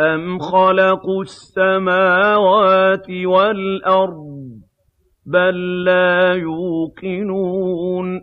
أَمْ خَلَقُوا السَّمَاوَاتِ وَالْأَرْضَ ۚ بَل لَّا يُوقِنُونَ